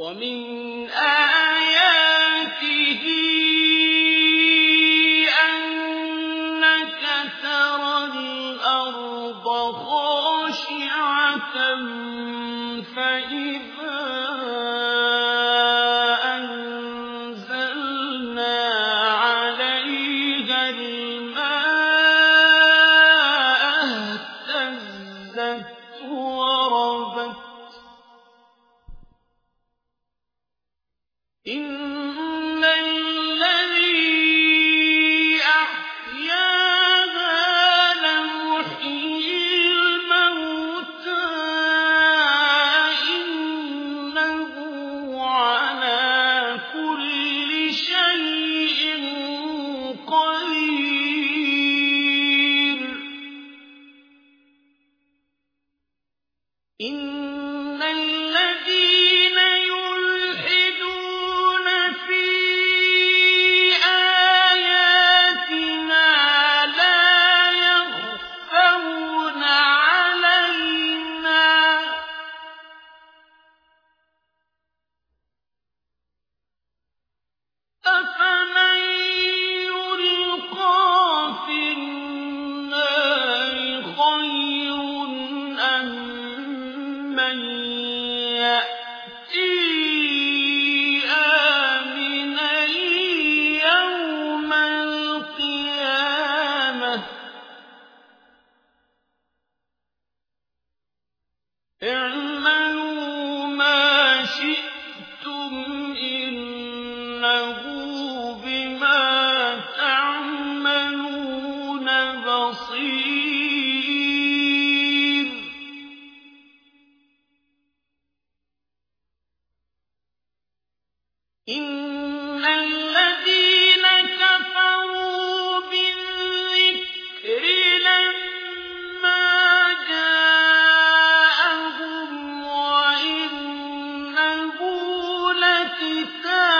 ومن آياته أنك ترى الأرض خاشعة فإذا اعملوا ما شئتم إنه بما تعملون بصير لكتاب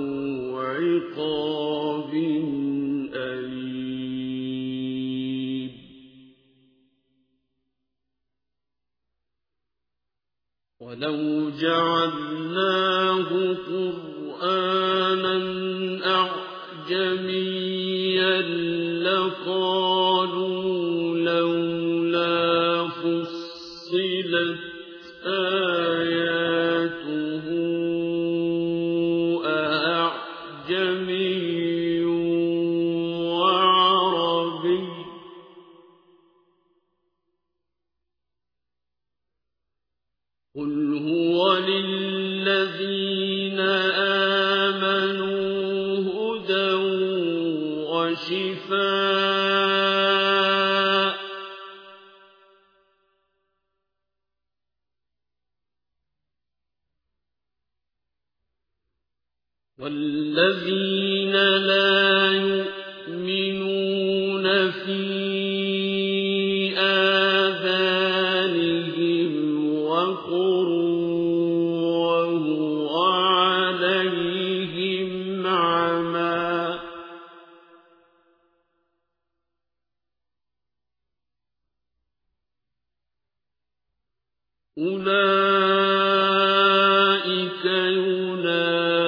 عقاب أليم. ولو جعلناه قرآنا أعجميا لقالوا لولا وشفاء والذين لا يؤمنون في آذانهم وقر أولئك ينادون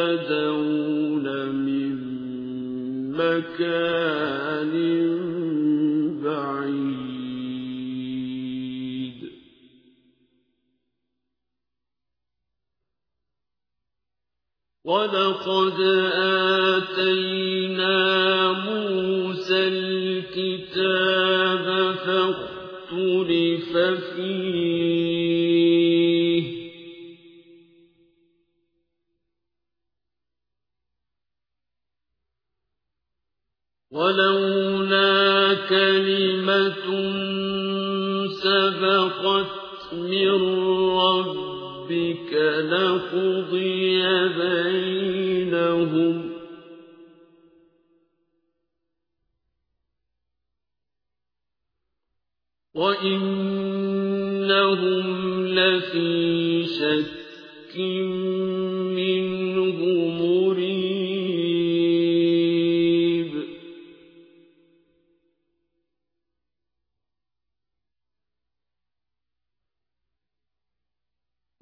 من مكان بعيد ولقد آتينا موسى الكتاب فاختلف فيه ولولا كلمة سبقت من ربك لقضي بينهم. وإنهم لفي شك منه